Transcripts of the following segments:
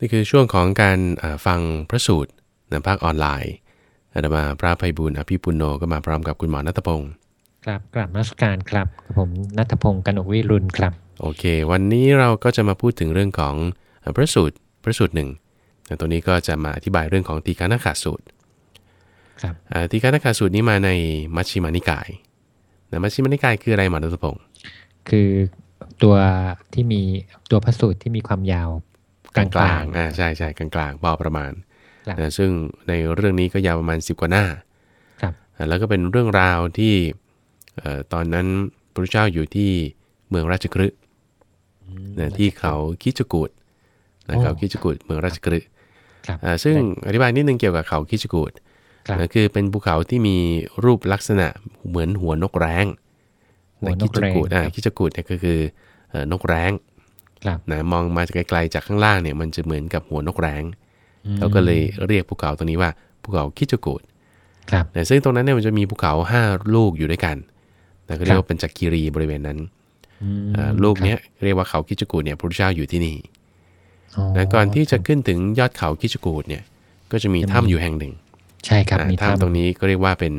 นี่คือช่วงของการฟังพระสูตรในภาคออนไลน์อาตมาพระภัยบุญอภิปุโนก็มาพร้อมกับคุณหมอนัทพงศ์ครับกราบนักการครับผมนัทพงศ์กนกวิรุณครับ โอเค วันนี้เราก็จะมาพูดถึงเรื่องของพระสูตรพระสูตรหนึ่งแต่ตัวนี้ก็จะมาอธิบายเรื่องของตีฆานาคาสูตรครับตีฆานาคาสูตรนี้มาในมัชฌิมานิกายนะมัชฌิมานิกายคืออะไรหมอนัทพงศ์คือตัวที่มีตัวพระสูตรที่มีความยาว กลางๆอ่าใช่ใช่กลางๆพอประมาณนะซึ่งในเรื่องนี้ก็ยาวประมาณ 10 กว่าหน้าครับแล้วก็เป็นเรื่องราวที่ตอนนั้นพระเจ้าอยู่ที่เมืองราชกฤห์นะที่เขาคิจกูดนะเขาคิจกูดเมืองราชกฤห์ซึ่งอธิบายนิดนึงเกี่ยวกับเขาคิจกูดนะคือเป็นภูเขาที่มีรูปลักษณะเหมือนหัวนกแร้งนะคิจกูดอ่าคิจกูดเนี่ยก็คือนกแร้ง นะมองมาจากไกลๆจากข้างล่างเนี่ยมันจะเหมือนกับหัวนกแร้งเขาก็เลยเรียกภูเขาตรงนี้ว่าภูเขาคิจกูดนะซึ่งตรงนั้นเนี่ยมันจะมีภูเขาห้าลูกอยู่ด้วยกันนะก็เรียกว่าเป็นจักรีรีบริเวณนั้นลูกเนี้ยเรียกว่าเขาคิจกูดเนี่ยพระพุทธเจ้าอยู่ที่นี่นะก่อนที่จะขึ้นถึงยอดเขาคิจกูดเนี่ยก็จะมีถ้ำอยู่แห่งหนึ่ง ใช่ครับถ้ำตรงนี้ก็เรียกว่าเป็น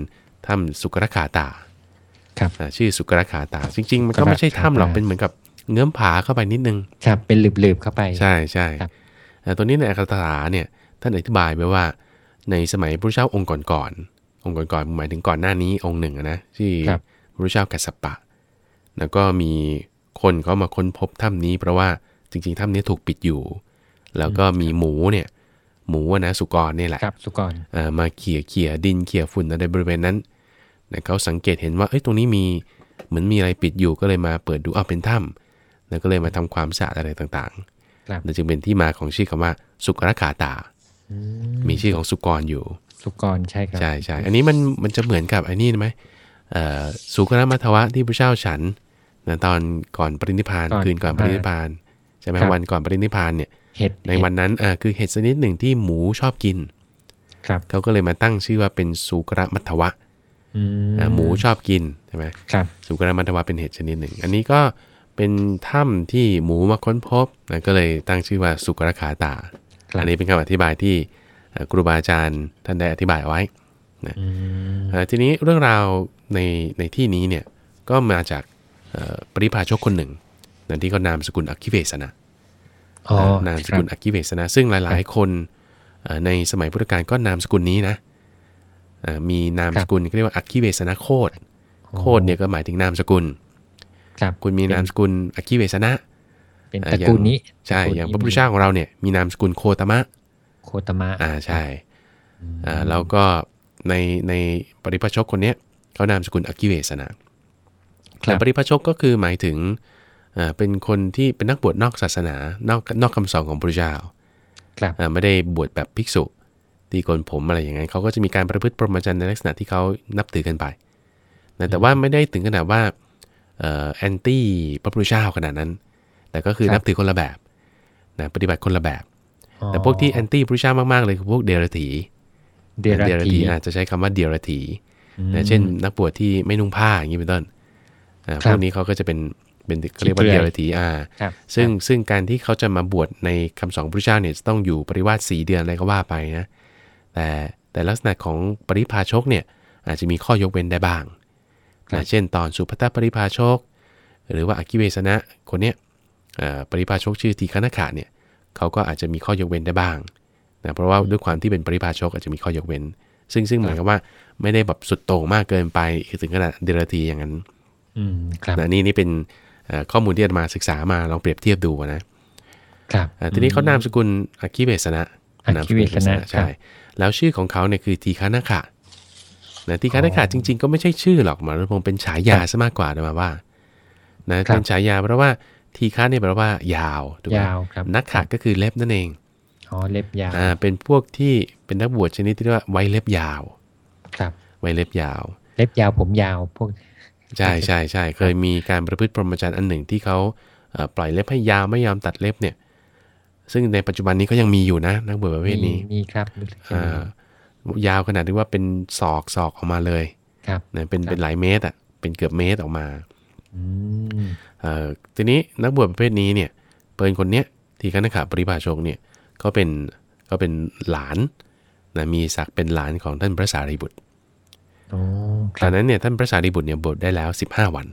ถ้ำสุกรคาตาครับชื่อสุกรคาตา จริง ๆ มันก็ไม่ใช่ถ้ำหรอกเป็นเหมือนกับ เงื้อมผาเข้าไปนิดนึง ครับ เป็นหลืบๆเข้าไป ใช่ใช่แต่ตัวนี้ในอัคตถาเนี่ยท่านอธิบายไว้ว่า ในสมัยพระเจ้าองค์ก่อนๆองค์ก่อนๆหมายถึงก่อนหน้านี้องค์หนึ่งนะที่พระเจ้ากัสปะ แล้วก็มีคนเขามาค้นพบถ้ำนี้ เพราะว่าจริงๆถ้ำนี้ถูกปิดอยู่ แล้วก็มีหมูเนี่ยหมูนะสุกรนี่แหละครับสุกรมาเขี่ยเขี่ยดินเขี่ยฝุ่นอะไรบริเวณนั้นเขาสังเกตเห็นว่าเอ้ยตรงนี้มีเหมือนมีอะไรปิดอยู่ก็เลยมาเปิดดูอ้าวเป็นถ้ำ แล้วก็เลยมาทำความสะอาดอะไรต่างๆนั่นจึงเป็นที่มาของชื่อคำว่าสุกรขาตา มีชื่อของสุกรอยู่ สุกรใช่ครับใช่ใช่อันนี้มันมันจะเหมือนกับอันนี้ไหมสุกรมัทวะที่พระเจ้าฉันนะตอนก่อนปรินิพานคืนก่อนปรินิพานใช่ไหมวันก่อนปรินิพานเนี่ยในวันนั้นอ่าคือเห็ดชนิดหนึ่งที่หมูชอบกิน ครับเขาก็เลยมาตั้งชื่อว่าเป็นสุกรมัทวะหมูชอบกินใช่ไหมครับสุกรมัทวะเป็นเห็ดชนิดหนึ่ง อันนี้ก็เป็นถ้ำที่หมูมาค้นพบนะก็เลยตั้งชื่อว่าสุกรขาตาอันนี้เป็นคำอธิบายที่ครูบาอาจารย์ท่านได้อธิบายเอาไว้นะทีนี้เรื่องราวในในที่นี้เนี่ยก็มาจากปริพาชกคนหนึ่งนั่นที่เขานามสกุลอักขิเวสนะนามสกุลอักขิเวสนะซึ่งหลาย ๆ คนในสมัยพุทธกาลก็นามสกุลนี้นะมีนามสกุลเรียกว่าอักขิเวสนะโคดโคดเนี่ยก็หมายถึงนามสกุล คุณมีนามสกุลอักขิเวสนะ เป็นตระกูลนี้ ใช่ อย่างพระพุทธเจ้าของเราเนี่ยมีนามสกุลโคตมะ โคตมะ อ่า ใช่ อ่า แล้วก็ในในปริพาชกคนเนี้ยเขานามสกุลอักขิเวสนะแต่ปริพาชกก็คือหมายถึงเป็นคนที่เป็นนักบวชนอกศาสนา นอกนอกคำสอนของพระเจ้าไม่ได้บวชแบบภิกษุตีโกนผมอะไรอย่างเงี้ยเขาก็จะมีการประพฤติปรมจันในลักษณะที่เขานับถือกันไปแต่ว่าไม่ได้ถึงขนาดว่า แอนตี้พระพุทธเจ้าขนาดนั้น แต่ก็คือนับถือคนละแบบนะปฏิบัติคนละแบบ แต่พวกที่แอนตี้พระพุทธเจ้ามากๆเลยคือพวกเดรัจีเดรัจีอาจจะใช้คำว่าเดรัจีนะเช่น นักบวชที่ไม่นุ่งผ้าอย่างนี้เป็นต้นพวกนี้เขาก็จะเป็นเป็นเขาเรียกว่าเดียรตีอาซึ่งซึ่งการที่เขาจะมาบวชในคำสอนพระเจ้าเนี่ยต้องอยู่ปริวาสสีเดือนอะไรก็ว่าไปนะแต่แต่ลักษณะของปริพาชกเนี่ยอาจจะมีข้อยกเว้นได้บ้าง นะเช่นตอนสุภัตปริพาชก หรือว่าอคิเวสนะคนเนี้ยปริพาชกชื่อทีคณขาเนี่ยเขาก็อาจจะมีข้อยกเว้นได้บ้างนะเพราะว่าด้วยความที่เป็นปริพาชกอาจจะมีข้อยกเว้น ซึ่งซึ่งหมายความว่าไม่ได้แบบสุดโต่งมากเกินไปถึงขนาดเดรธีอย่างนั้นนะนี่นี่เป็นข้อมูลที่อามาศึกษามาลองเปรียบเทียบดูนะครับทีนี้เขานามสกุลอคิเวสนะนามสกุลนะใช่ แล้วชื่อของเขาเนี่ยคือทีคานาคะ นะทีคานาคะจริง ๆ ก็ไม่ใช่ชื่อหรอกหมายถึงเป็นฉายาซะมากกว่านะว่านะเป็นฉายาเพราะว่าทีคาเนี่ยแปลว่า ยาวถูกไหมนักขะก็คือเล็บนั่นเองอ๋อเล็บยาวอ่าเป็นพวกที่เป็นนักบวชชนิดที่เรียกว่าไว้เล็บยาว ครับไว้เล็บยาว เล็บยาวผมยาวพวกใช่ใช่ใช่เคยมีการประพฤติพรหมจรรย์อันหนึ่งที่เขาปล่อยเล็บให้ยาวไม่ยอมตัดเล็บเนี่ย ซึ่งในปัจจุบันนี้ก็ยังมีอยู่นะนักบวชประเภทนี้มีครับ ยาวขนาดที่ว่าเป็นศอกศอกออกมาเลยครับเป็นเป็นหลายเมตรอะเป็นเกือบเมตรออกมาทีนี้นักบวชประเภทนี้เนี่ยเปิลคนเนี้ยที่คณะขาปริบาชกเนี่ยก็เป็นก็เป็นหลานนะมีศักดิ์เป็นหลานของท่านพระสารีบุตรอ๋อคตรัอบนนั้นเนี่ยท่านพระสารีบุตรเนี่ยบวชได้แล้ว 15 วัน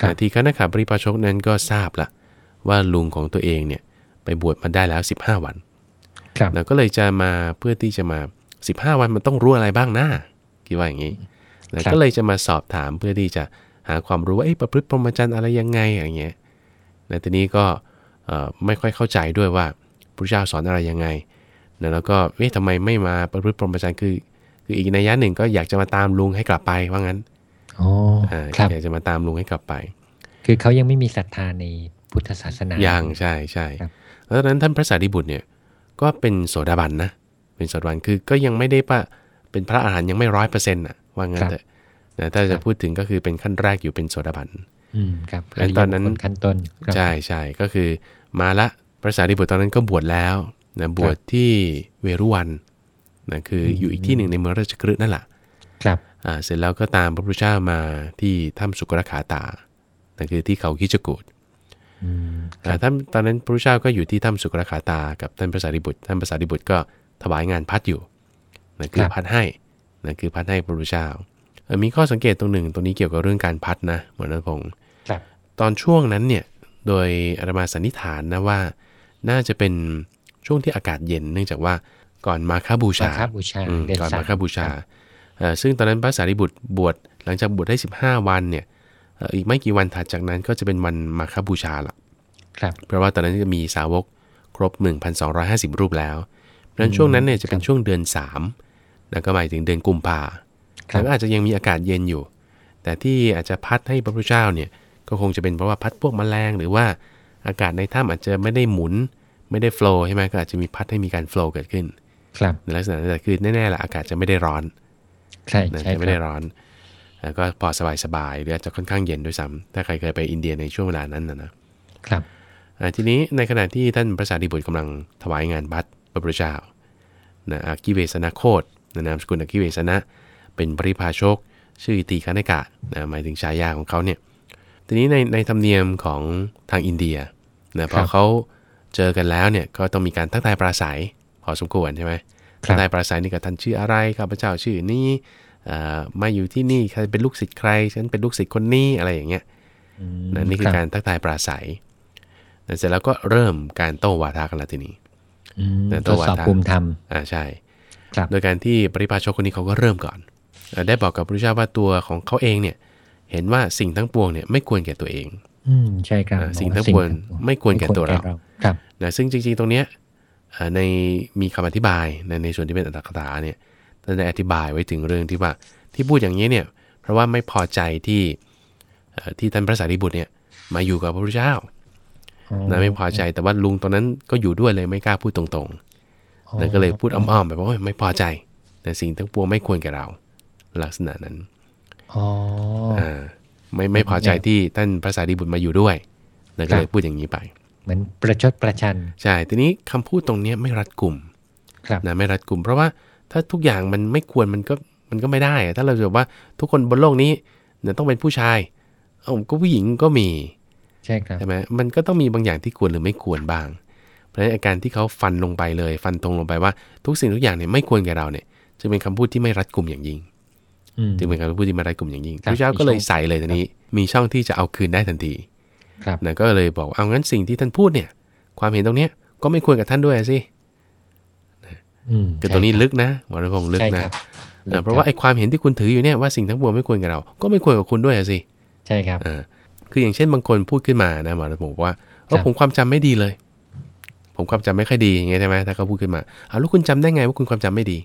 ครับนะที่คณะขับปริพาชกนั้นก็ทราบละว่าลุงของตัวเองเนี่ยไปบวชมาได้แล้ว 15 วันครับนะก็เลยจะมาเพื่อที่จะมา 15 วันมันต้องรู้อะไรบ้างนะคิดว่าอย่างนี้นะก็เลยจะมาสอบถามเพื่อที่จะหาความรู้ว่าเอ้ประพฤติพรหมจรรย์อะไรยังไงอย่างเงี้ยนะทีนี้ก็เอ่อไม่ค่อยเข้าใจด้วยว่าพระเจ้าสอนอะไรยังไงนะแล้วก็เอ๊ะทำไมไม่มาประพฤติพรหมจรรย์คือ คืออีกนัยยะหนึ่งก็อยากจะมาตามลุงให้กลับไปว่างั้นอ๋ออ่าครับอยากจะมาตามลุงให้กลับไป คือเขายังไม่มีศรัทธาในพุทธศาสนายังใช่ใช่ครับแล้วตอนนั้นท่านพระสารีบุตรเนี่ยก็เป็นโสดาบันนะ เป็นโสดาบันคือก็ยังไม่ได้ปะเป็นพระอาหารหันต์ยังไม่ร้อยเปอร์เซ็นต์อะว่างั้นเถอะนะถ้าจะพูดถึงก็คือเป็นขั้นแรกอยู่เป็นโสดาบันอืมครับแล้วตอนนั้นริยบุคคลขั้นต้นครับใช่ใช่ก็คือมาละพระสารีบุตรตอนนั้นก็บวชแล้วนะบวชที่เวรุวันนะคืออยู่อีกที่หนึ่งในเมืองราชกฤห์นั่นแหละครับอ่าเสร็จแล้วก็ตามพระพุทธเจ้ามาที่ถ้ำสุกรขาตานั่นคือที่เขาคิจกูดอืมอ่าท่านตอนนั้นพระพุทธเจ้าก็อยู่ที่ถ้ำสุกรขาตา กับท่านพระสารีบุตรท่านพระสารีบุตรก็ ถวายงานพัดอยู่นั่นคือพัดให้นั่นคือพัดให้พระพุทธเจ้าเอ่อมีข้อสังเกตตรงหนึ่งตรงนี้เกี่ยวกับเรื่องการพัดนะหมอนัทพงศ์ครับตอนช่วงนั้นเนี่ยโดยอาตมาสันนิษฐานนะว่า น่าจะเป็นช่วงที่อากาศเย็น เนื่องจากว่าก่อนมาคาบูมาชาคบูชาอืมเดือนก่อนสามมาคาบูชาเอ่อซึ่งตอนนั้นพระสารีบุตรบวชหลังจากบวชได้ 15 วันเนี่ยเอ่ออีกไม่กี่วันถัดจากนั้นก็จะเป็นวันมาคาบูชาละครับเพราะว่าตอนนั้นจะมีสาวกครบ 1,250 รูปแล้ว เพราะฉะนั้นช่วงนั้นเนี่ยจะเป็นช่วงเดือน3แล้วก็หมายถึงเดือนกุมภาครับแล้วก็อาจจะยังมีอากาศเย็นอยู่ แต่ที่อาจจะพัดให้พระพุทธเจ้าเนี่ยก็คงจะเป็นเพราะว่าพัดพวกแมลงหรือว่าอากาศในถ้ำอาจจะไม่ได้หมุน ไม่ได้โฟล์ใช่ไหมก็อาจจะมีพัดให้มีการโฟล์เกิดขึ้น ครับในลักษณะนั้นแต่คือแน่ๆแหละอากาศจะไม่ได้ร้อน ใช่นะใช่จะไม่ได้ร้อนแล้วก็พอสบายๆหรืออาจจะค่อนข้างเย็นด้วยซ้ำถ้าใครเคยไปอินเดียในช่วงเวลานั้นนะนะครับอ่าทีนี้ในขณะที่ท่านพระสารีบุตรกำลังถวายงานบัตร พระพุทธเจ้านะอากิเวสนะโคดนะนามสกุลอากิเวสนะเป็นปริพาชก ชื่อตีคานิกะนะหมายถึงฉายาของเขาเนี่ยทีนี้ในในธรรมเนียมของทางอินเดียนะพอเขาเจอกันแล้วเนี่ยก็ต้องมีการทักทายปราศัยพอสมควรใช่ไหมครัทับกทายปราศัยนี่กับท่านชื่ออะไรข้าพเจ้าชื่อนี้อ่ามาอยู่ที่นี่ใครเป็นลูกศิษย์ใครฉันเป็นลูกศิษย์คนนี้อะไรอย่างเงี้ยอืมนะนี่คือการทักทายปราศัยนะเสร็จแล้วก็เริ่มการโต้วาทะกันแล้วทีนี้ อืมแต่ทตัวดสอบวาทะภูมิธรรมอ่าใช่ครับโดยการที่ปริพาชกคนนี้เขาก็เริ่มก่อนเอ่อได้บอกกับพระพุทธเจ้าว่าตัวของเขาเองเนี่ย เห็นว่าสิ่งทั้งปวงเนี่ยไม่ควรแก่ตัวเอง อืมใช่ครับอ่าสิ่งบอกาทั้งปวงไม่ควรแก่ตัวเราครับนะซึ่งจริงๆ ตรงเนี้ยเอ่อในมีคำอธิบายในในส่วนที่เป็นอัตถกถาเนี่ยท่านได้อธิบายไว้ถึงเรื่องที่ว่าที่พูดอย่างนี้เนี่ย เพราะว่าไม่พอใจที่เอ่อที่ท่านพระสารีบุตรเนี่ยมาอยู่กับพระพุทธเจ้า นะไม่พอใจแต่ว่าลุงตอนนั้นก็อยู่ด้วยเลยไม่กล้าพูดตรงๆนะก็เลยพูดอ้อมๆแบบว่าโอ้ยไม่พอใจแต่สิ่งทั้งปวงไม่ควรแก่เรา ลักษณะนั้นอ๋ออ่าไม่ไม่พอใจที่ท่านพระสารีบุตรมาอยู่ด้วยนะก็เลยพูดอย่างนี้ไป เหมือนประชดประชัน ใช่ ทีนี้คำพูดตรงเนี้ยไม่รัดกลุ่มครับนะไม่รัดกลุ่ม เพราะว่าถ้าทุกอย่างมันไม่ควรมันก็มันก็ไม่ได้อะถ้าเราจะบอกว่าทุกคนบนโลกนี้เนี่ยต้องเป็นผู้ชาย เอ้าก็ผู้หญิงก็มี ใช่ครับใช่ไหมมันก็ต้องมีบางอย่างที่ควรหรือไม่ควรบ้าง เพราะฉะนั้นอาการที่เขาฟันลงไปเลย ฟันตรงลงไปว่า ทุกสิ่งทุกอย่างเนี่ยไม่ควรแก่เราเนี่ยจะเป็นคำพูดที่ไม่รัดกลุ่มอย่างยิ่งอืมจึงเป็นคำพูดที่ไม่รัดกลุ่มอย่างยิ่งครัพบระเจ้าก็เลยมีช่องใส่เลยทีนี้ มีช่องที่จะเอาคืนได้ทันทีครับนะก็เลยบอกว่าเอางั้นสิ่งที่ท่านพูดเนี่ย ความเห็นตรงเนี้ยก็ไม่ควรกับท่านด้วยสิอืมคือตรงนี้ลึกนะหมอรัพงศ์ลึกใช่นะครับเอลึอกเพราะว่าไอ้ความเห็นที่คุณถืออยู่เนี่ยว่าสิ่งทั้งปวงไม่ควรกับเรา ก็ไม่ควรกับคุณด้วยอะสิ ใช่ครับอ่า คืออย่างเช่นบางคนพูดขึ้นมานะหมอรัพงศ์บอกว่าเออครับผมความจำไม่ดีเลย ผมความจำไม่ค่อยดีอย่างเงี้ยใช่ไหมถ้าเขาพูดขึ้นมาเอาแล้วคุณจำได้ไงว่าคุณความจำไม่ดี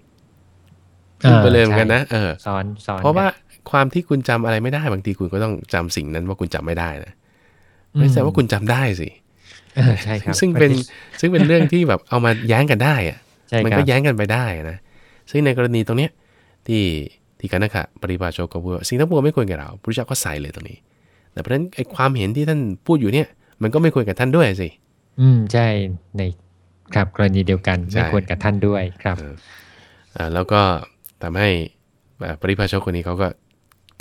พูดไปเลยเหมือนกันนะเออสอนสอนเพราะว่าความที่คุณจำอะไรไม่ได้บางทีคุณก็ต้องจำสิ่งนั้นว่าคุณจำไม่ได้นะไม่ใช่ว่าคุณจำได้สิเออใช่ครับซึ่งเป็นซึ่งเป็นเรื่องที่แบบเอามาแย้งกันได้อะใช่มันครัก็บแย้งกันไปได้นะซึ่งในกรณีตรงเนี้ยที่ที่กันนะคะปริบาโชก็พูดว่าสิ่งทั้งปวงไม่ควรแก่เราพระเจ้าก็ใส่เลยตรงนี้ แต่เพราะฉะนั้นไอ้ความเห็นที่ท่านพูดอยู่เนี่ย มันก็ไม่ควรกับท่านด้วยสิ อืมใช่ในครับกรณีเดียวกันใช่ไม่ควรกับท่านด้วยครับเอออ่าแล้วก็ทำให้อ่าปริพาชกคนนี้เขาก็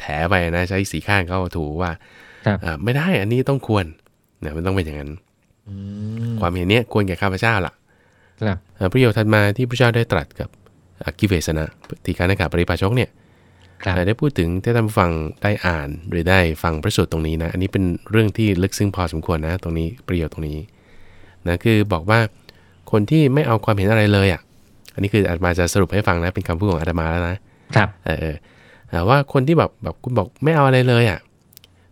แถไปนะใช้สีข้างเขาถูว่าครับอ่าไม่ได้อันนี้ต้องควรนะมันต้องเป็นอย่างนั้นอืมความเห็นเนี้ยควรแก่ข้าพเจ้าล่ะครับอ่าประโยคถัดมาที่พระเจ้าได้ตรัสกับอักกิเวสนะทีการนักาปริปาชกเนี่ยครับอ่า ได้พูดถึงถ้าท่านผู้ฟังได้อ่านหรือได้ฟังพระสูตรตรงนี้นะ อันนี้เป็นเรื่องที่ลึกซึ้งพอสมควรนะ ตรงนี้ประโยชน์ตรงนี้นะคือบอกว่าคนที่ไม่เอาความเห็นอะไรเลยอะ อันนี้คืออาตมาจะสรุปให้ฟังนะ เป็นคำพูดของอาตมาแล้วนะครับเออเอออ่าว่าคนที่แบบแบบคุณบอกไม่เอาอะไรเลยอะ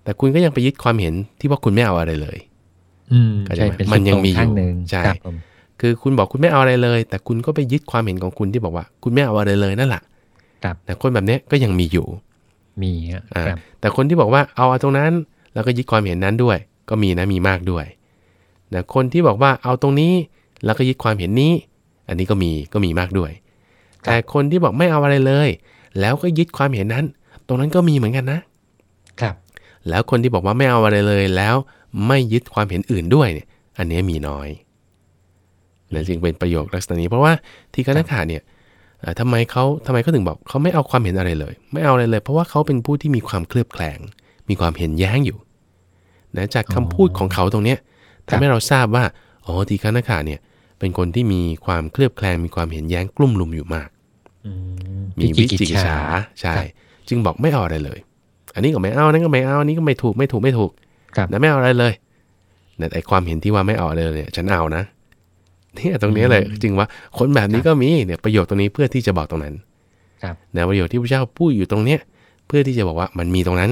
แต่คุณก็ยังไปยึดความเห็นที่ว่าคุณไม่เอาอะไรเลย อืมเข้าใจใช่ไหมเป็นมันยังมีสุดตรอยู่ข้างหนึ่งใช่ครับผมคือคุณบอกคุณไม่เอาอะไรเลย แต่คุณก็ไปยึดความเห็นของคุณที่บอกว่า คุณไม่เอาอะไรเลยนั่นแหละ ครับแต่คนแบบเนี้ยก็ยังมีอยู่ มีฮะอ่าครับแต่คนที่บอกว่าเอาตรงนั้น แล้วก็ยึดความเห็นนั้นด้วย ก็มีนะมีมากด้วยแต่คนที่บอกว่าเอาตรงนี้แล้วก็ยึดความเห็นนี้ อันนี้ก็มีก็มีมากด้วย แต่คนที่บอกไม่เอาอะไรเลย แล้วก็ยึดความเห็นนั้น ตรงนั้นก็มีเหมือนกันนะ ครับ แล้วคนที่บอกว่าไม่เอาอะไรเลย แล้วไม่ยึดความเห็นอื่นด้วยเนี่ย อันเนี้ยมีน้อยนั่นจึงเป็นประโยคลักษณะนี้เพราะว่าทีฆนาขาเนี่ยเอ่อ ทำไมเขาทำไมเขาถึงบอกเขาไม่เอาความเห็นอะไรเลย ไม่เอาอะไรเลย เพราะว่าเขาเป็นผู้ที่มีความเคลือบแคลง มีความเห็นแย้งอยู่นะจากคำพูดของเขาตรงเนี้ยทำให้เราทราบว่าอ๋อทีฆนาขาเนี่ย เป็นคนที่มีความเคลือบแคลง มีความเห็นแย้งกลุ่มลุมอยู่มากอืมมีวิจิกิจฉาใช่ จึงบอกไม่เอาอะไรเลย อันนี้ก็ไม่เอานั่นก็ไม่เอาอันนี้ก็ไม่ถูกไม่ถูกไม่ถูกครับนะไม่เอาอะไรเลยแต่ไอความเห็นที่ว่าไม่เอาอะไรเลยเนี่ยฉันเอานะ เนี่ยตรงนี้เลยจึงว่าคนแบบนี้ก็มีเนี่ยประโยชน์ตรงนี้เพื่อที่จะบอกตรงนั้นครับนะประโยชน์ที่พระเจ้าพูดอยู่ตรงเนี้ยเพื่อที่จะบอกว่ามันมีตรงนั้น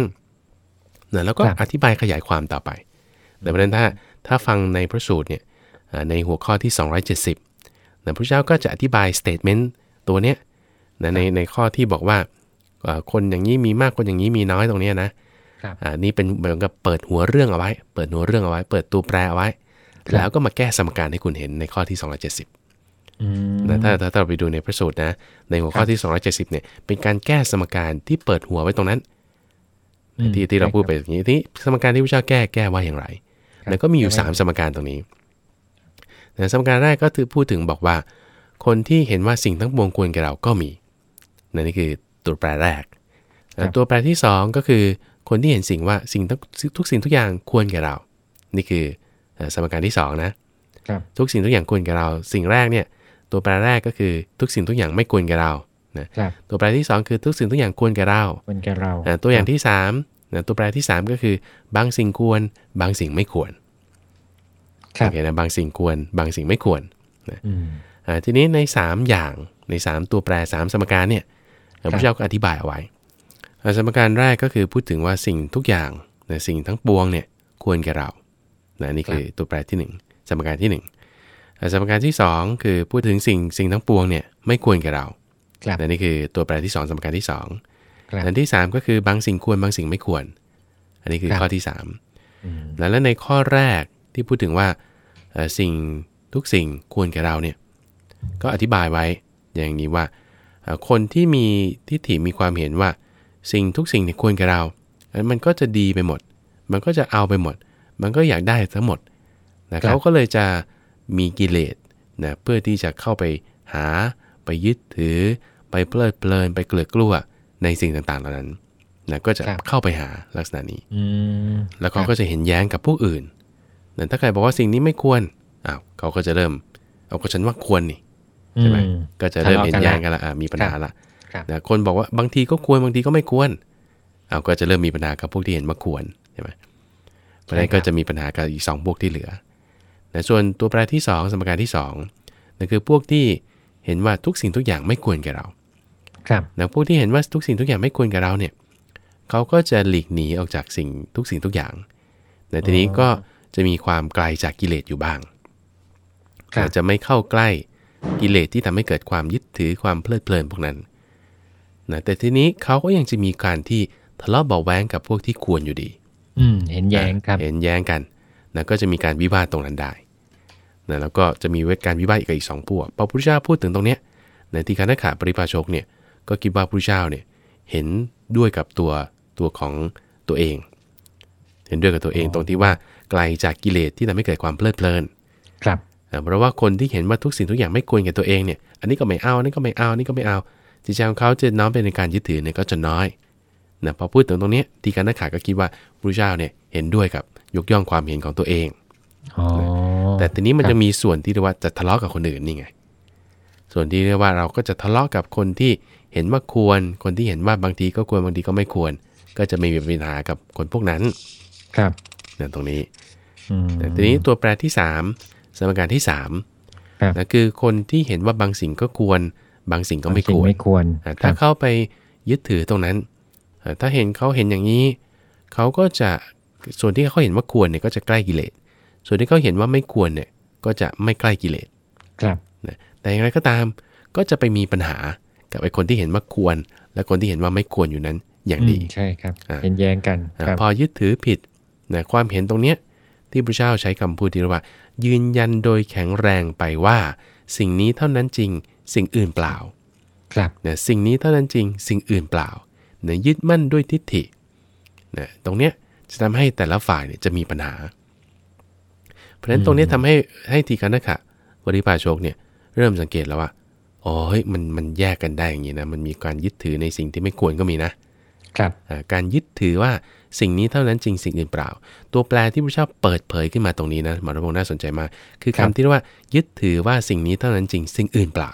นะแล้วก็ครับอธิบายขยายความต่อไป แต่ประเด็นถ้าถ้าฟังในพระสูตรเนี่ยอ่าในหัวข้อที่ 270นะพระเจ้าก็จะอธิบาย statement ตัวเนี้ยนะในในข้อที่บอกว่าอ่าคนอย่างนี้มีมากคนอย่างนี้มีน้อยตรงเนี้ยนะครับอ่านี่เป็นเหมือนกับเปิดหัวเรื่องเอาไว้ เปิดหัวเรื่องเอาไว้ เปิดตัวแปรเอาไว้ครับ แล้วก็มาแก้สมการให้คุณเห็นในข้อที่ 270อืมนะถ้าถ้าถ้าเราไปดูในพระสูตรนะ ในหัวข้อที่ 270เนี่ยเป็นการแก้สมการที่เปิดหัวไว้ตรงนั้นอืมที่ที่เราพูดไปอย่างนี้ที่สมการที่พระเจ้าแก้แก้ว่าอย่างไรครับแล้วก็มีอยู่แก้ว่า3สมการตรงนี้นะสมการแรกก็คือพูดถึงบอกว่า คนที่เห็นว่าสิ่งทั้งปวงควรแก่เราก็มีนั่นนี่คือตัวแปรแรกนะตัวแปรที่ 2 ก็คือ คนที่เห็นสิ่งว่าสิ่งทุกทุกสิ่งทุกอย่างควรแก่เรา นี่คือเอ่อ สมการที่สองนะครับทุกสิ่งทุกอย่างควรแก่เรา สิ่งแรกเนี่ยตัวแปรแรกก็คือทุกสิ่งทุกอย่างไม่ควรแก่เรานะครับตัวแปรที่สองคือทุกสิ่งทุกอย่างควรแก่เราคนแก่เราอ่าตัวอย่างที่สามนะตัวแปรที่สามก็คือบางสิ่งควร บางสิ่งไม่ควรครับโอเคนะบางสิ่งควร บางสิ่งไม่ควรอืมอ่าทีนี้ใน 3 อย่างใน 3 ตัวแปร 3 สมการเนี่ยพระพุทธเจ้าก็อธิบายเอาไว้อ่าสมการแรกก็คือพูดถึงว่าสิ่งทุกอย่างนะสิ่งทั้งปวงเนี่ยควรแก่เรา นะนี่คือตัวแปรที่ 1 สมการที่1อ่าสมการที่ 2 คือพูดถึงสิ่งสิ่งทั้งปวงเนี่ยไม่ควรแก่เราครับนะนี่คือตัวแปรที่ 2 สมการที่2ครับอันที่ 3 ก็คือบางสิ่งควรบางสิ่งไม่ควร อันนี้คือครับข้อที่อืม3แล้วแล้วในข้อแรกที่พูดถึงว่าเอ่อสิ่งทุกสิ่งควรแก่เราเนี่ยก็อธิบายไว้อย่างนี้ว่าเอ่อคนที่มีทิฏฐิมีความเห็นว่า สิ่งทุกสิ่งเนี่ยควรแก่เราเอ้ยมันก็จะดีไปหมด มันก็จะเอาไปหมด มันก็อยากได้ทั้งหมดนะครับเขาก็เลยจะมีกิเลสนะเพื่อที่จะเข้าไปหาไปยึดถือ ไปเพลิดเพลินไปเกลือกกลัวในสิ่งต่างๆเหล่านั้นนะก็จะครับเข้าไปหาลักษณะนี้อืมแล้วเขาก็จะเห็นแย้งกับผู้อื่นนะถ้าใครบอกว่าสิ่งนี้ไม่ควรอ้าวเขาก็จะเริ่ม เอาก็ฉันว่าควรนี่ใช่ไหมอืก็จะเริ่มทะเลาะเห็นกันแย้งละกันละอะมีปัญหาละครับนะคนบอกว่าบางทีก็ควรบางทีก็ไม่ควรเอาก็จะเริ่มมีปัญหากับพวกที่เห็นว่าควรใช่ไหม เพราะฉะนั้นก็จะมีปัญหากับอีกสองพวกที่เหลือนะส่วนตัวแปรที่สองสมการที่สองนั่นคือพวกที่เห็นว่าทุกสิ่งทุกอย่างไม่ควรแก่เรา ครับนะพวกที่เห็นว่าทุกสิ่งทุกอย่างไม่ควรกับเราเนี่ยเขาก็จะหลีกหนีออกจากสิ่งทุกสิ่งทุกอย่างในทีนี้ก็จะมีความไกลจากกิเลสอยู่บ้างครับจะไม่เข้าใกล้กิเลสที่ทำให้เกิดความยึดถือความเพลิดเพลินพวกนั้นนะแต่ทีนี้เขาก็ยังจะมีการที่ทะเลาะเบาะแว้งกับพวกที่ควรอยู่ดี อืมเห็นแย้งครับ เห็นแย้งกันนะก็จะมีการวิวาทตรงนั้นได้นะแล้วก็จะมีการวิวาทอีกกับอีกสองพวกพอพระพุทธเจ้าพูดถึงตรงเนี้ยในที่การนักขาปริพาชกเนี่ยก็คิดว่าพระพุทธเจ้าเนี่ยเห็นด้วยกับตัวตัวของตัวเอง เห็นด้วยกับตัวเองตรงที่ว่าไกลจากกิเลสที่ทำให้เกิดความเพลิดเพลิน ครับอ่าเพราะว่าคนที่เห็นว่าทุกสิ่งทุกอย่างไม่ควรแก่ตัวเองเนี่ย อันนี้ก็ไม่เอาอันนี้ก็ไม่เอาอันนี้ก็ไม่เอาจิตใจของเขาจะน้อมไปในการยึดถือเนี่ยก็จะน้อย นะพอพูดถึงตรงเนี้ยที่การนักขาก็คิดว่าพระพุทธเจ้าเนี่ยเห็นด้วยกับยกย่องความเห็นของตัวเองอ๋อแต่แต่ทีนี้มันครับจะมีส่วนที่เรียกว่าจะทะเลาะกับคนอื่นนี่ไง ส่วนที่เรียกว่าเราก็จะทะเลาะกับคนที่เห็นว่าควร คนที่เห็นว่าบางทีก็ควรบางทีก็ไม่ควร ก็จะไม่มีปัญหากับคนพวกนั้น ครับนะตรงนี้อืมแต่ทีนี้ตัวแปรที่ 3 สมการที่ครับ3นะคือคนที่เห็นว่าบางสิ่งก็ควร บางสิ่งก็ไม่จริคงวรไม่ควรอะคถ้ารับเข้าไปยึดถือตรงนั้นอะ ถ้าเห็นเขาเห็นอย่างนี้ เขาก็จะส่วนที่เขาเห็นว่าควรเนี่ยก็จะใกล้กิเลส ส่วนที่เขาเห็นว่าไม่ควรเนี่ยก็จะไม่ใกล้กิเลส ครับนะแต่อย่างไรก็ตามก็จะไปมีปัญหากับไอ้คนที่เห็นว่าควร และคนที่เห็นว่าไม่ควรอยู่นั้นอย่างดีอืมใช่ครับอ่าเห็นแย้งกันอะครับพอยึดถือผิดนะความเห็นตรงเนี้ยที่พระเจ้าใช้คำพูดที่เรียกว่า ยืนยันโดยแข็งแรงไปว่า สิ่งนี้เท่านั้นจริง สิ่งอื่นเปล่า ครับนะสิ่งนี้เท่านั้นจริง สิ่งอื่นเปล่า นะยึดมั่นด้วยทิฏฐินะตรงเนี้ยจะทำให้แต่ละฝ่ายเนี่ยจะมีปัญหา เพราะฉะนั้นตรงเนี้ยทำให้ให้ทีฆนขะวริปาโชคเนี่ยเริ่มสังเกตแล้วว่าอ๋อเฮ้ยมันมันแยกกันได้อย่างนี้นะมันมีการยึดถือในสิ่งที่ไม่ควรก็มีนะครับอ่าการยึดถือว่าสิ่งนี้เท่านั้นจริงสิ่งอื่นเปล่า ตัวแปรที่พระเจ้าเปิดเผยขึ้นมาตรงนี้นะหมอรพงศ์น่าสนใจมากคือครัคำบที่เรียกว่ายึดถือว่าสิ่งนี้เท่านั้นจริงสิ่งอื่นเปล่า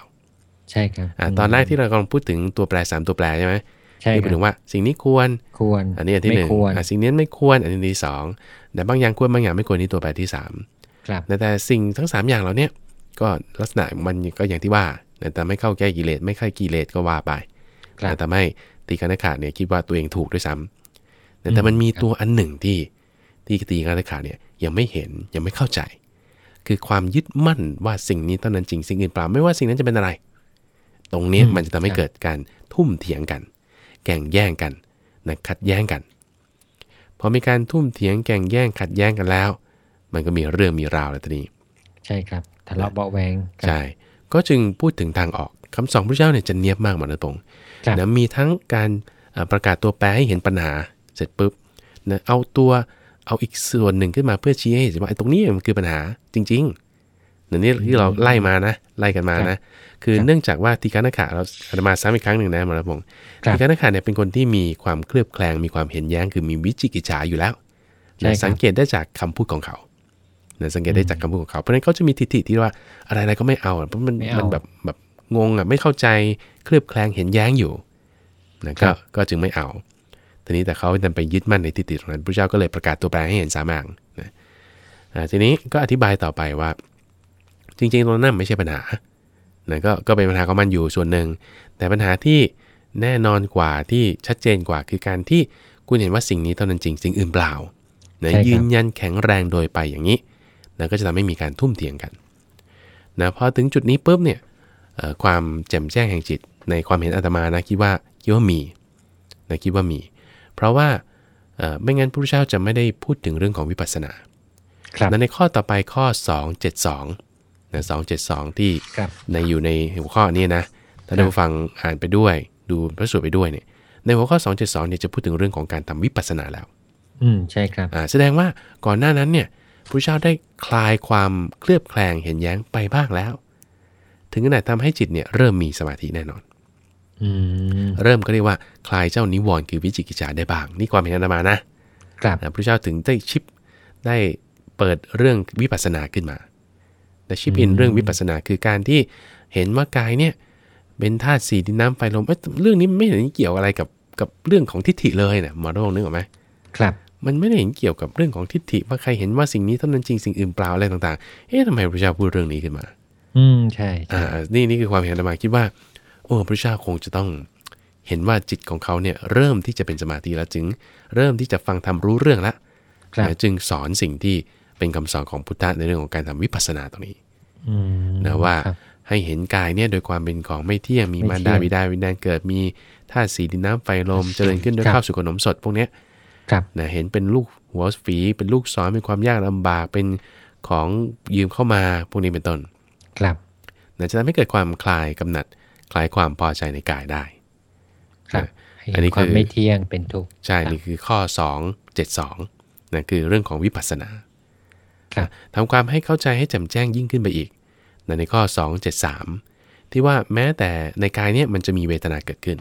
ใช่ครับอ่าตอนแรกที่เรากำลังพูดถึงตัวแปรสามตัวแปรใช่ไหมใช่ ที่คพูดรัถึบงว่าสิ่งนี้ควรควร อันนี้อันที่หไม่นึ่งควรอ่าสิ่งนี้ไม่ควร อันนี้ที่สองแต่บางอย่างควรบางอย่างไม่ควรนี่ตัวแปรที่สามครับแต่แต่สิ่งทั้งสามอย่างเราเนี่ยก็ลักษณะมันก็อย่างที่ว่าแต่ไม่เข้าแก้กิเลสไม่เข้ากิเลสก็ว่าไปครับทำให้ตีกันขาดเนี่ยคิดว่าตัวเองถูกด้วยซ้ำแต่แต่มันมีตัวอันหนึ่งที่ที่ตีกันขาดเนี่ยยังไม่เห็นยังไม่เข้าใจ คือความยึดมั่นว่าสิ่งนี้เท่านั้นจริงสิ่งอื่นเปล่าไม่ว่าสิ่งนั้นจะเป็นอะไร ตรงเนี้ยอืมมันจะทำให้ครับเกิดการทุ่มเถียงกัน แข่งแย่งกันนะขัดแย้งกัน พอมีการทุ่มเถียงแข่งแย่งขัดแย้งกันแล้ว มันก็มีเรื่องมีราวแล้วทีนี้ ใช่ครับทะเลาะเบาะแวงกันใช่ก็จึงพูดถึงทางออกคำสอนพระเจ้าเนี่ยจะเนียบมากหมอนตรงครับนะมีทั้งการเอ่อประกาศตัวแปรให้เห็นปัญหาเสร็จปุ๊บนะเอาตัวเอาอีกส่วนหนึ่งขึ้นมาเพื่อชี้ให้เห็นว่าไอ้ตรงนี้มันคือปัญหาจริงๆนะนี่ที่เราไล่มานะ ไล่กันมานะ คือครับเนื่องจากว่าทีฆนขะเราอาตมาซ้ำอีกครั้งหนึ่งนะหมอรัตพงศ์ครับทีฆนขะเนี่ยเป็นคนที่มีความเคลือบแคลงมีความเห็นแย้งคือมีวิจิกิจฉาอยู่แล้วใช่นะครับสังเกตได้จากคำพูดของเขานะสังเกตได้จากคำพูดของเขา เพราะฉะนั้นเขาจะมีทิฏฐิที่ว่าอะไรอะไรก็ไม่เอาเพราะมันไม่เอามัมันแบบแบบงงอะไม่เข้าใจเคลือบแคลงเห็นแย้งอยู่นะครัก็บก็จึงไม่เอา ทีนี้แต่เขาดันไปยึดมั่นในทิฏฐิตรงนั้นพระเจ้าก็เลยประกาศตัวแปรให้เห็นสามอย่างนะอ่าทีนี้ก็อธิบายต่อไปว่า จริงๆตรงนั้นไม่ใช่ปัญหา นะก็ก็เป็นปัญหาของมันอยู่ส่วนหนึ่ง แต่ปัญหาที่แน่นอนกว่าที่ชัดเจนกว่าคือการที่คุณเห็นว่าสิ่งนี้เท่านั้นจริงสิ่งอื่นเปล่านะใช่ครับยืนยันแข็งแรงโดยไปอย่างนี้นะก็จะทำให้มีการทุ่มเถียงกันนะพอถึงจุดนี้ปุ๊บเนี่ยเอ่อความแจ่มแจ้งแห่งจิต ในความเห็นอาตมานะคิดว่าคิดว่ามีนะคิดว่ามี เพราะว่าเอ่อไม่งั้นพระพุทธเจ้าจะไม่ได้พูดถึงเรื่องของวิปัสสนาครับและในข้อต่อไปข้อ 272 นะ272ที่ครับในอยู่ในหัวข้อนี้นะถ้าท่านผู้ฟังอ่านไปด้วย ดูพระสูตรไปด้วยเนี่ย ในหัวข้อ272เนี่ยจะพูดถึงเรื่องของการทำวิปัสสนาแล้ว อืมใช่ครับอ่าแสดงว่าก่อนหน้านั้นเนี่ยพระเจ้าได้คลายความเคลือบแคลงเห็นแย้งไปบ้างแล้ว ถึงขนาดทำให้จิตเนี่ยเริ่มมีสมาธิแน่นอนอืมเริ่มก็เรียกว่าคลายเจ้านิวรณ์คือวิจิกิจฉาได้บ้าง นี่ความเห็นอาตมานะครับนะพระเจ้าถึงได้ชิปได้เปิดเรื่องวิปัสสนาขึ้นมา แต่ชิปอินอืมเรื่องวิปัสสนาคือการที่เห็นว่ากายเนี่ยเป็นธาตุสี่ดินน้ำไฟลมเอ้ยเรื่องนี้ไม่เห็นเกี่ยวอะไรกับกับเรื่องของทิฏฐิเลยนะหมอโรงนึกออกไหมครับ มันไม่ได้เห็นเกี่ยวกับเรื่องของทิฏฐิว่าใครเห็นว่าสิ่งนี้เท่านั้นจริงสิ่งอื่นเปล่าอะไรต่างๆ เอ๊ะทำไมพระเจ้าพูดเรื่องนี้ขึ้นมา อืมใช่ใช่อ่านี่นี่คือความเห็นอาตมาคิดว่า โอ้พระเจ้าคงจะต้องเห็นว่าจิตของเขาเนี่ยเริ่มที่จะเป็นสมาธิแล้วจึง เริ่มที่จะฟังทำรู้เรื่องแล้วครับนะจึงสอนสิ่งที่ เป็นคำสอนของพุทธะในเรื่องของการทำวิปัสสนาตรงนี้อืมนะว่าครับให้เห็นกายเนี่ยโดยความเป็นของไม่เที่ยงมีไม่มารเที่ดายงบิดาวิญญาณเกิดมีธาตุสีดินน้ำไฟลมเจริญขึ้นด้วยครับข้าวสุกขนมสดพวกเนี้ยครับนะเห็นเป็นลูกหัวฝีเป็นลูกศรเป็นความยากลำบากเป็นของยืมเข้ามาพวกนี้เป็นต้น ครับนะจะทำให้เกิดความคลายกำหนัด คลายความพอใจในกายได้ ครับ อันนี้เห็ความคือไม่เที่ยงเป็นทุกข์ใช่ครับนี่คือข้อ272นะคือเรื่องของวิปัสสนาครับ ทำความให้เข้าใจให้แจ่มแจ้งยิ่งขึ้นไปอีกนะในข้อ 273 ที่ว่าแม้แต่ในกายเนี่ยมันจะมีเวทนาเกิดขึ้น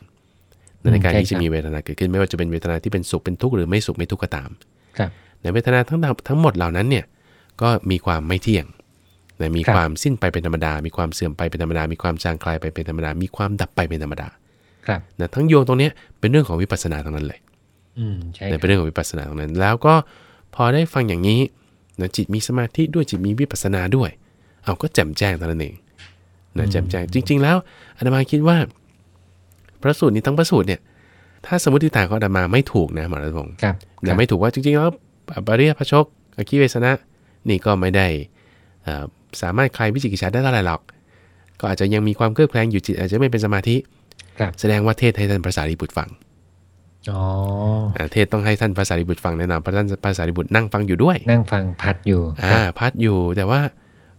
นะในกายนี้จะมีเวทนาเกิดขึ้น ไม่ว่าจะเป็นเวทนาที่เป็นสุขเป็นทุกข์หรือไม่สุขไม่ทุกข์ก็ตามครับในเวทนาทั้งทั้งหมดเหล่านั้นเนี่ยก็มีความไม่เที่ยงนะมีครับความสิ้นไปเป็นธรรมดา มีความเสื่อมไปเป็นธรรมดา มีความจางคลายไปเป็นธรรมดา มีความดับไปเป็นธรรมดา ครับนะทั้งยวงตรงเนี้ยเป็นเรื่องของวิปัสสนาทั้งนั้นเลย อืมใช่คนะรับเป็นเรื่องของวิปัสสนาตรงนั้น แล้วก็พอได้ฟังอย่างนี้ นะจิตมีสมาธิด้วยจิตมีวิปัสสนาด้วย เอาก็แจ่มแจ้งเท่านั้นเองนะแจ่มแจ้งจริง ๆ แล้วอาตมาคิดว่า พระสูตรนี้ทั้งพระสูตรเนี่ย ถ้าสมมติฐานของอาตมาไม่ถูกนะหมอรัตพงศ์ครับนะไม่ถูกว่าจริง ๆ แล้วปริยพชกอคิเวสนะนี่ก็ไม่ได้เอ่อสามารถคลายวิจิกิจฉาได้เท่าไหร่หรอก ก็อาจจะยังมีความเคลือบแคลงอยู่จิตอาจจะไม่เป็นสมาธิครับแสดงว่าเทศให้ท่านพระสารีบุตรฟังอ๋ออ่า เทศต้องให้ท่านพระสารีบุตรฟังแน่นอนเพราะท่านพระสารีบุตรนั่งฟังอยู่ด้วย นั่งฟังพัดอยู่อ่าพัดอยู่แต่ว่า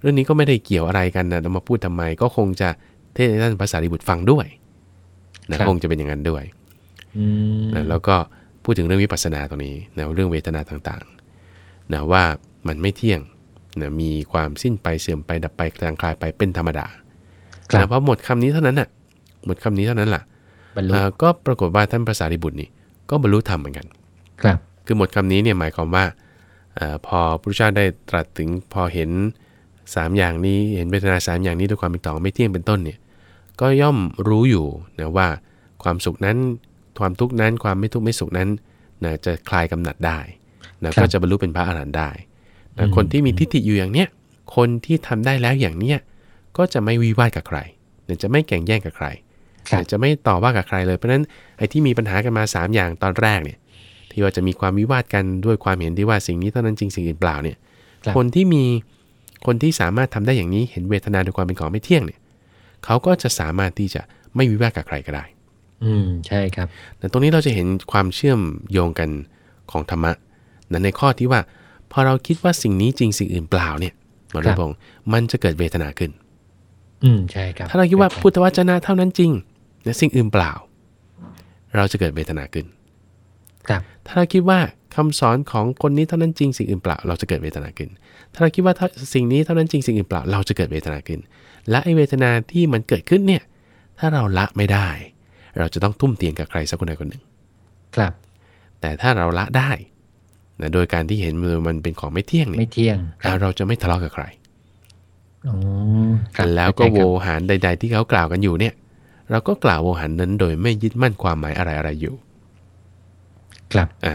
เรื่องนี้ก็ไม่ได้เกี่ยวอะไรกันนะเรามาพูดทำไมก็คงจะเทศให้ท่านพระสารีบุตรฟังด้วยนะคงจะเป็นอย่างนั้นด้วยอืมนะแล้วก็พูดถึงเรื่องวิปัสสนาตรงนี้นะเรื่องเวทนาต่างๆนะว่ามันไม่เที่ยงนะมีความสิ้นไปเสื่อมไปดับไปจางคลายไปเป็นธรรมดาครับนะพอหมดคำนี้เท่านั้นน่ะ หมดคำนี้เท่านั้นล่ะบรรลุอ่าก็ปรากฏว่าท่านพระสารีบุตรนี่ ก็บรรลุธรรมเหมือนกัน ครับ คือหมดคำนี้เนี่ยหมายความว่าเออพอพระพุทธเจ้าได้ตรัสถึงพอเห็นสามอย่างนี้เห็นเวทนาสามอย่างนี้ด้วยความเป็นต่อไม่เที่ยงเป็นต้นเนี่ยก็ย่อมรู้อยู่นะว่าความสุขนั้นความทุกข์นั้นความไม่ทุกข์ไม่สุขนั้นนะจะคลายกำหนัดได้นะก็จะบรรลุเป็นพระอรหันต์ได้นะคนที่มีทิฏฐิอยู่อย่างเนี้ยคนที่ทำได้แล้วอย่างเนี้ยก็จะไม่วิวาทกับใครนะจะไม่แข่งแย่งกับใคร ครับจะไม่ต่อว่ากับใครเลยเพราะฉะนั้นไอ้ที่มีปัญหากันมา 3 อย่างตอนแรกเนี่ยที่ว่าจะมีความวิวาทกันด้วยความเห็นที่ว่าสิ่งนี้เท่านั้นจริงสิ่งอื่นเปล่าเนี่ยครับคนที่มีคนที่สามารถทำได้อย่างนี้เห็นเวทนาด้วยความเป็นของไม่เที่ยงเนี่ยเขาก็จะสามารถที่จะไม่วิวาทกับใครก็ได้ อืมใช่ครับ แต่ตรงนี้เราจะเห็นความเชื่อมโยงกันของธรรมะนะในข้อที่ว่าพอเราคิดว่าสิ่งนี้จริงสิ่งอื่นเปล่าเนี่ยหมอครัรับพงศ์มันจะเกิดเวทนาขึ้น อืมใช่ครับ ถ้าเราคิดว่าพุทธวจนะเท่านั้นจริง และสิ่งอื่นเปล่า เราจะเกิดเวทนาขึ้นครับถ้าเราคิดว่าคำสอนของคนนี้เท่านั้นจริงสิ่งอื่นเปล่า เราจะเกิดเวทนาขึ้น ถ้าเราคิดว่าถ้าสิ่งนี้เท่านั้นจริงสิ่งอื่นเปล่า เราจะเกิดเวทนาขึ้น และไอเวทนาที่มันเกิดขึ้นเนี่ย ถ้าเราละไม่ได้ เราจะต้องทุ่มเทียนกับใครสักคนใดคนหนึ่ง ครับ แต่ถ้าเราละได้นะโดยการที่เห็นมันเป็นของไม่เที่ยงเนี่ไม่ยเที่ยงคอ่ารับเราจะไม่ทะเลาะกับใครอ๋อครับแล้วก็เข้าโวใจครับหารใด ๆ ที่เขากล่าวกันอยู่เนี่ย เราก็กล่าวโวหารนั้นโดยไม่ยึดมั่นความหมายอะไรๆอยู่ ครับอ่า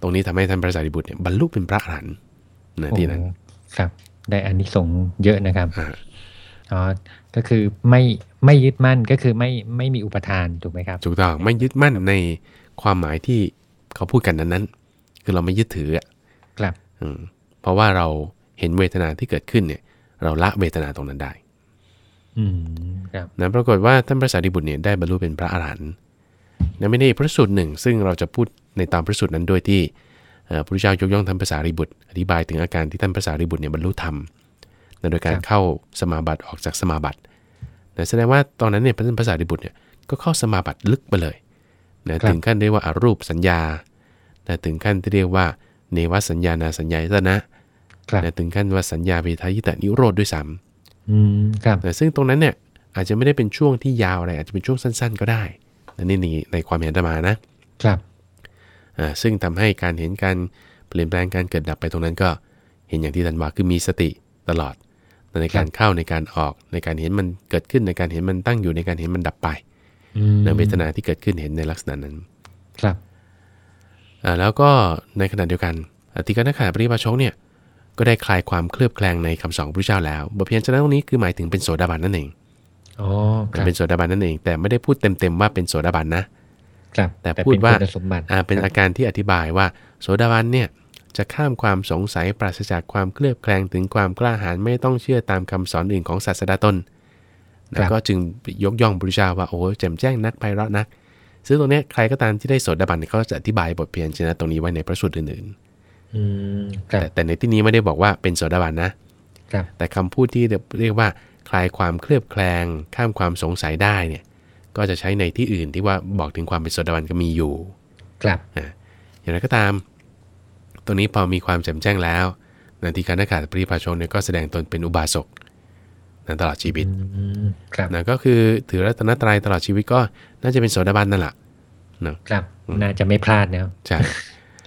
ตรงนี้ทำให้ท่านพระสารีบุตรเนี่ยบรรลุเป็นพระอรหันต์นะที่นั้นโอ้ครับ ได้อานิสงส์เยอะนะครับอ่าอ๋อก็คือไม่ไม่ยึดมั่นก็คือไม่ไม่มีอุปทานถูกไหมครับถูกต้องไม่ยึดมั่นในความหมายที่เขาพูดกันนั้นนั้นๆคือเราไม่ยึดถืออะครับ อืมเพราะว่าเราเห็นเวทนาที่เกิดขึ้นเนี่ย เราละเวทนาตรงนั้นได้อืมครับ นะปรากฏว่าท่านพระสารีบุตรเนี่ยได้บรรลุเป็นพระอรหันต์นะไม่ได้พระสูตรหนึ่ง ซึ่งเราจะพูดในตามพระสูตรนั้นโดยที่เอ่อพระพุทธเจ้ายกย่องท่านพระสารีบุตร อธิบายถึงอาการที่ท่านพระสารีบุตรเนี่ยบรรลุธรรมนะโดยการเข้าสมาบัติออกจากสมาบัตินะแสดงว่าตอนนั้นเนี่ยพระท่านพระสารีบุตรเนี่ยก็เข้าสมาบัติลึกไปเลยนะถึงขั้นเรียกว่าอารูปสัญญานะถึงขั้นที่เรียกว่าเนวสัญญานาสัญญายตนะครับนะถึงขั้นว่าสัญญาเวทายตานิโรธด้วยซ้ำ อืมครับแต่ซึ่งตรงนั้นเนี่ยอาจจะไม่ได้เป็นช่วงที่ยาวอะไรอาจจะเป็นช่วงสั้น ๆ ก็ได้นะนี่นี่ในความเห็นอาตมานะครับอ่าซึ่งทำให้การเห็นการเปลี่ยนแปลงการเกิดดับไปตรงนั้นก็เห็นอย่างที่ท่านว่าคือมีสติตลอดในการเข้าในการออกในการเห็นมันเกิดขึ้นในการเห็นมันตั้งอยู่ในการเห็นมันดับไปอืมในเวทนาที่เกิดขึ้นเห็นในลักษณะนั้น ครับอ่าแล้วก็ในขณะเดียวกันอธิการนักขาปริพาชกเนี่ย ก็ได้คลายความเคลือบแคลงในคำสอนของพระเจ้าแล้วบทเพียรชนะตรงนี้คือหมายถึงเป็นโสดาบันนั่นเองอ๋อครับเป็นโสดาบันนั่นเอง แต่ไม่ได้พูดเต็มๆว่าเป็นโสดาบันนะ ครับ แต่พูดว่าเป็นคุณสมบัติอ่าเป็นครับอาการที่อธิบายว่า โสดาบันเนี่ยจะข้ามความสงสัยปราศจากความเคลือบแคลงถึงความกล้าหาญไม่ต้องเชื่อตามคำสอนอื่นของศาสดาตนนะก็จึงยกย่องพระพุทธเจ้าว่าโอ้แจ่มแจ้งนักไพเราะนักซึ่งตรงเนี้ยใครก็ตามที่ได้โสดาบันเนี่ยเขาจะอธิบายบทเพียรชนะตรงนี้ไว้ในพระสูตรอื่นอืมๆครั แต่บแต่ในที่นี้ไม่ได้บอกว่าเป็นโสดาบันนะครับแต่คำพูดที่เรียกว่าคลายความเคลือบแคลงข้ามความสงสัยได้เนี่ย ก็จะใช้ในที่อื่นที่ว่าบอกถึงความเป็นโสดาบันก็มีอยู่ ครับอย่างไรก็ตาม ตรงนี้พอมีความแจ่มแจ้งแล้วนาทีการนักขาดปริพาชนเนี่ยก็แสดงตนเป็นอุบาสกนั้นตลอดชีวิตอืมครับนะก็คือถือรัตนตรัยตลอดชีวิตก็น่าจะเป็นโสดาบันนั่นแหละครับ น่าจะไม่พลาดนะใช่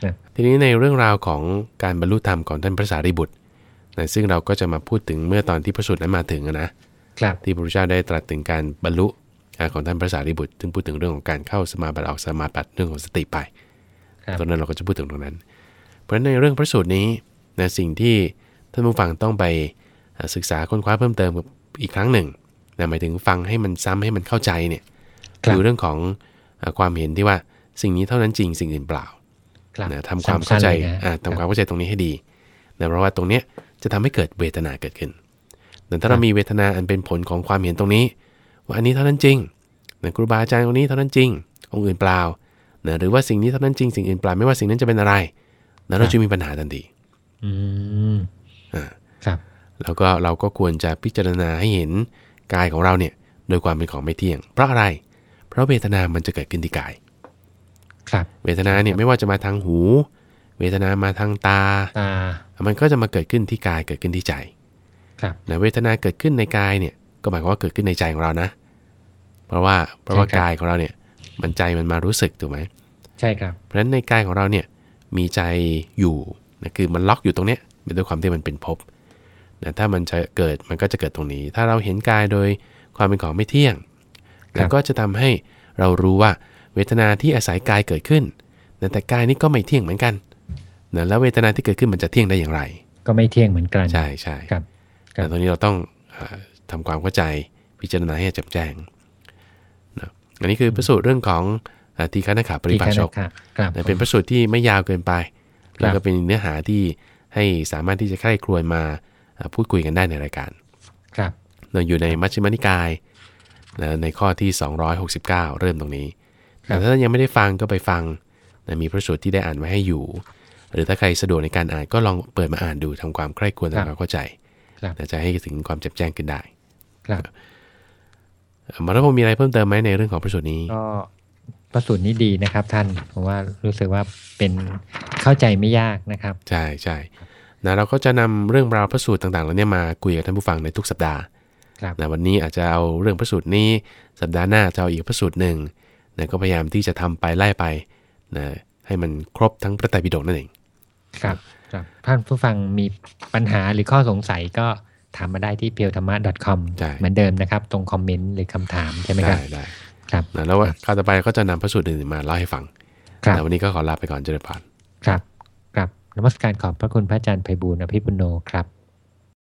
ครับทีนี้ในเรื่องราวของการบรรลุธรรมของท่านพระสารีบุตรนะซึ่งเราก็จะมาพูดถึงเมื่อตอนที่พระสูตรนั้นมาถึงนะครับที่พระพุทธเจ้าได้ตรัสถึงการบรรลุของท่านพระสารีบุตรซึ่งพูดถึงเรื่องของการเข้าสมาบัติออกสมาบัติเรื่องของสติไปครับตอนนั้นเราก็จะพูดถึงตรงนั้น เพราะฉะนั้นในเรื่องพระสูตรนี้นะสิ่งที่ท่านผู้ฟังต้องไปอ่าศึกษาค้นคว้าเพิ่มเติมอีกครั้งหนึ่งนะหมายถึงฟังให้มันซ้ำให้มันเข้าใจเนี่ยครับคือเรื่องของอ่าความเห็นที่ว่าสิ่งนี้เท่านั้นจริงสิ่งอื่นเปล่าครับ นะทำความเข้าใจสำคัญลยนะอ่าทำความเข้าใจตรงนี้ให้ดีนะเพราะว่าตรงเนี้ยจะทำให้เกิดเวทนาเกิดขึ้นแต่ถ้าเรามีเวทนาอันเป็นผลของความเห็นตรงนี้ ว่าอันนี้เท่านั้นจริงนะครูบาอาจารย์องค์นี้เท่านั้นจริง องค์อื่นเปล่านะหรือว่าสิ่งนี้เท่านั้นจริง สิ่งอื่นเปล่าไม่ว่าสิ่งนั้นจะเป็นอะไรนะเราจะมีปัญหาทันทีอืมอ่าครับ แล้วก็เราก็ควรจะพิจารณาให้เห็นกายของเราเนี่ย โดยความเป็นของไม่เที่ยง เพราะอะไร เพราะเวทนามันจะเกิดขึ้นที่กายครับ เวทนาเนี่ยไม่ว่าจะมาทางหู เวทนามาทางตาตา มันก็จะมาเกิดขึ้นที่กายเกิดขึ้นที่ใจ ครับนะเวทนาเกิดขึ้นในกายเนี่ย ก็หมายความว่าเกิดขึ้นในใจของเรานะ เพราะว่าเพราะว่าใช่ครับกายของเราเนี่ยมันใจมันมารู้สึกถูกไหมใช่ครับ เพราะฉะนั้นในกายของเราเนี่ยมีใจอยู่นะคือมันล็อกอยู่ตรงเนี้ยเป็นด้วยความที่มันเป็นภพนะถ้ามันจะเกิดมันก็จะเกิดตรงนี้ ถ้าเราเห็นกายโดยความเป็นของไม่เที่ยง แล้วก็จะทำให้เรารู้ว่า เวทนาที่อาศัยกายเกิดขึ้นนะแต่กายนี้ก็ไม่เที่ยงเหมือนกันนะแล้วเวทนาที่เกิดขึ้นมันจะเที่ยงได้อย่างไร ก็ไม่เที่ยงเหมือนกัน ใช่ใช่ครับครัแต่บตรงนี้เราต้องเอ่อทำความเข้าใจพิจารณาให้แจ่มแจ้งนะอันนี้คือพระสูตรเรื่องของเอ่อทีฆนาขาปริภาชกที่คณะครับนะเป็นพระสูตรที่ไม่ยาวเกินไป แล้วก็เป็นเนื้อหาที่ให้สามารถที่จะใคร่ครวญมาเอ่อพูดคุยกันได้ในรายการ ครับเราอยู่ในมัชฌิมานิกายนะในข้อที่ 269 เริ่มตรงนี้ครับ แต่ถ้ายังไม่ได้ฟังก็ไปฟังนะมีพระสูตรที่ได้อ่านไว้ให้อยู่ หรือถ้าใครสะดวกในการอ่านก็ลองเปิดมาอ่านดูทำความใคร่ครวญทำความเข้าใจครับนะจะให้ถึงความแจ่มแจ้งขึ้นได้ครับเอ่อหมอรัตพงศ์มีอะไรเพิ่มเติมไหมในเรื่องของพระสูตรนี้ก็พระสูตรนี้ดีนะครับท่านผมว่ารู้สึกว่าเป็นเข้าใจไม่ยากนะครับใช่ใช่นะเราก็จะนำเรื่องราวพระสูตรต่างๆเหล่านี้มาคุยกับท่านผู้ฟังในทุกสัปดาห์ครับนะวันนี้อาจจะเอาเรื่องพระสูตรนี้ สัปดาห์หน้าจะเอาอีกพระสูตรหนึ่ง นะก็พยายามที่จะทำไปไล่ไปนะให้มันครบทั้งพระไตรปิฎกนั่นเอง ครับครับท่านผู้ฟังมีปัญหาหรือข้อสงสัยก็ถามมาได้ที่ p e e l t h a m a com ใช่เหมือนเดิมนะครับ ตรงคอมเมนต์หรือคำถามใช่ไหมคได้รับได้ครับนะแล้วว่าคราวต่อไปก็จะนำพระสูตรอื่นๆมาเล่าให้ฟังครับนะวันนี้ก็ขอลาไปก่อนเจริญพรครับ ครับนมัสการขอบพระคุณพระอาจารย์ไพบูลย์อภิปุโนครับ